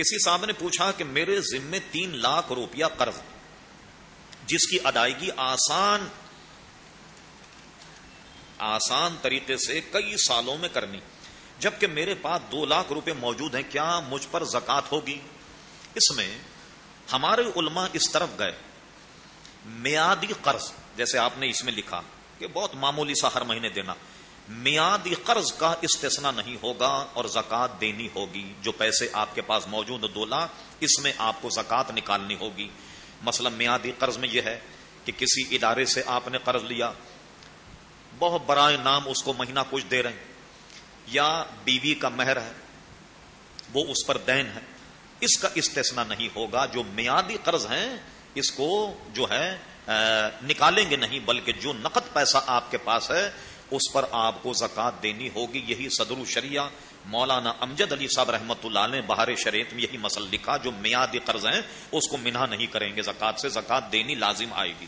کسی صاحب نے پوچھا کہ میرے ذمے تین لاکھ روپیہ قرض جس کی ادائیگی آسان آسان طریقے سے کئی سالوں میں کرنی۔ جبکہ میرے پاس دو لاکھ روپے موجود ہیں، کیا مجھ پر زکات ہوگی؟ اس میں ہمارے علماء اس طرف گئے۔ میادی قرض، جیسے آپ نے اس میں لکھا کہ بہت معمولی سا ہر مہینے دینا۔ میادی قرض کا استثنا نہیں ہوگا اور زکات دینی ہوگی، جو پیسے آپ کے پاس موجود دو لاکھ، اس میں آپ کو زکات نکالنی ہوگی۔ مثلا میادی قرض میں یہ ہے کہ کسی ادارے سے آپ نے قرض لیا، بہت برائے نام اس کو مہینہ کچھ دے رہے ہیں، یا بیوی کا مہر ہے، وہ اس پر دین ہے، اس کا استثنا نہیں ہوگا۔ جو میادی قرض ہیں، اس کو جو ہے نکالیں گے نہیں، بلکہ جو نقد پیسہ آپ کے پاس ہے اس پر آپ کو زکات دینی ہوگی، یہی صدر الشریعہ مولانا امجد علی صاحب رحمۃ اللہ نے بہار شریعت میں یہی مسل لکھا، جو میادی قرض ہیں، اس کو منہ نہیں کریں گے زکات سے زکات دینی لازم آئے گی۔